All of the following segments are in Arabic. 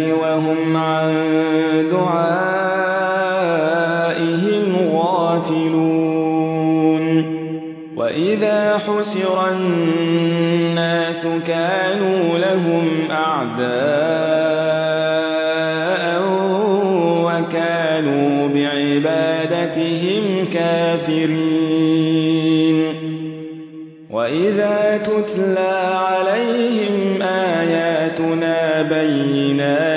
وهم عن دعائهم غافلون. وإذا حسر الناس كانوا لهم أعداء وكانوا بعبادتهم كافرين. وإذا تتلى عليهم آياتنا بينات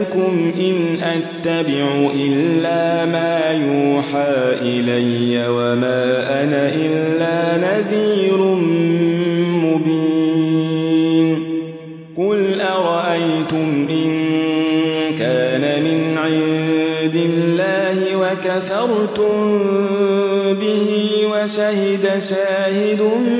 بكم إن أتبع إلا ما يوحى إلي وما أنا إلا نذير مبين. قل أرأيتم إن كان من عند الله وكفرتم به وشهد شاهد من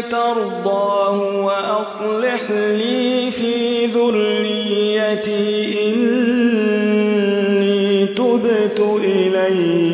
ترضاه وأصلح لي في ذريتي إني تبت إليك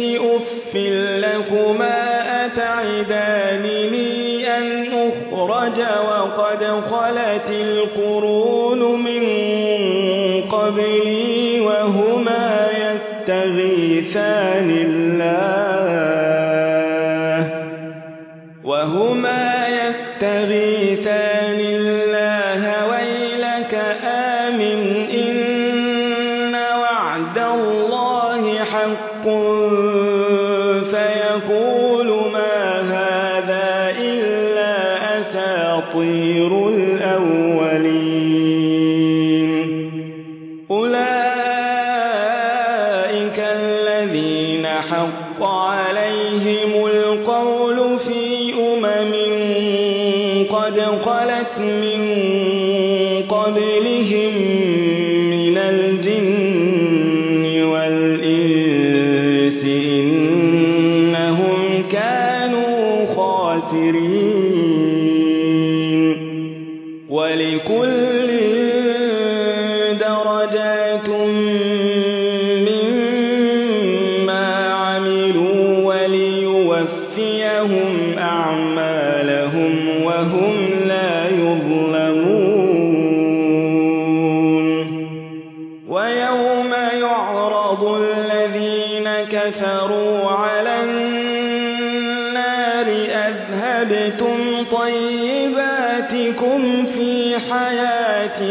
خلت القرون من قبلي وهما يستغيثان الله. من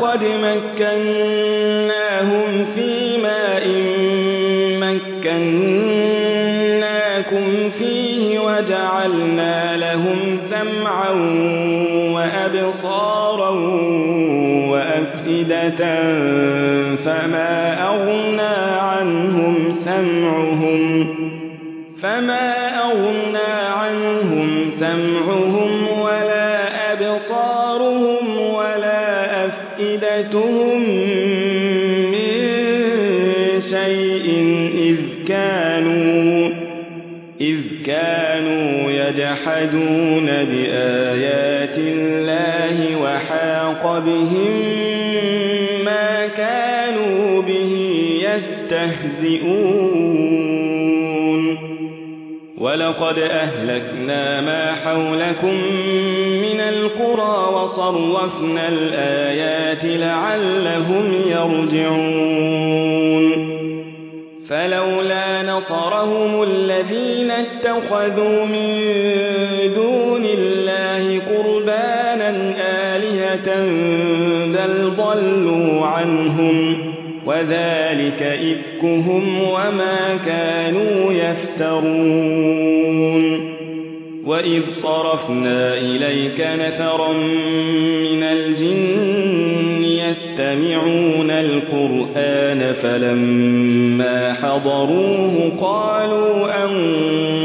ولقد مكناهم في ماء مكناكم فيه وجعلنا لهم سمعا وأبصارا وأفئدة فما أغنى عنهم سمعهم فما أغنى عنهم سمعهم يجحدون بآيات الله وحاق بهم ما كانوا به يستهزئون. ولقد أهلكنا ما حولكم من القرى وصرفنا الآيات لعلهم يرجعون. فلولا نصرهم الذين اتخذوا من دون الله قربانا آلهة بل ضلوا عنهم وذلك إفكهم وما كانوا يفترون وإذ صرفنا إليك نفرا من الجن يستمعون القرآن فلما حضروه قالوا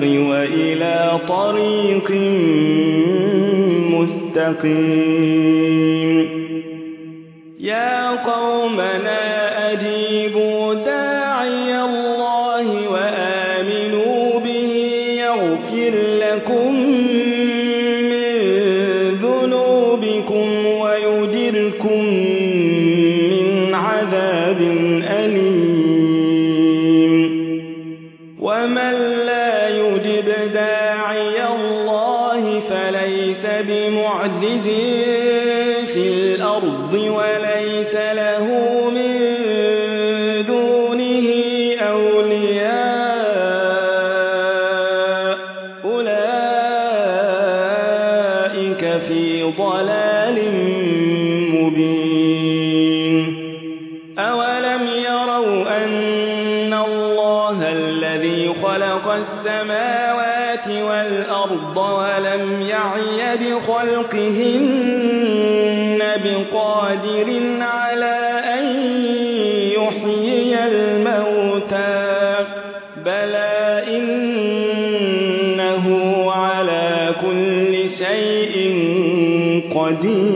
وإلى طريق مستقيم. بمعجز في الأرض وليس بخلقهن بقادر على أن يحيي الموتى بلى إنه على كل شيء قدير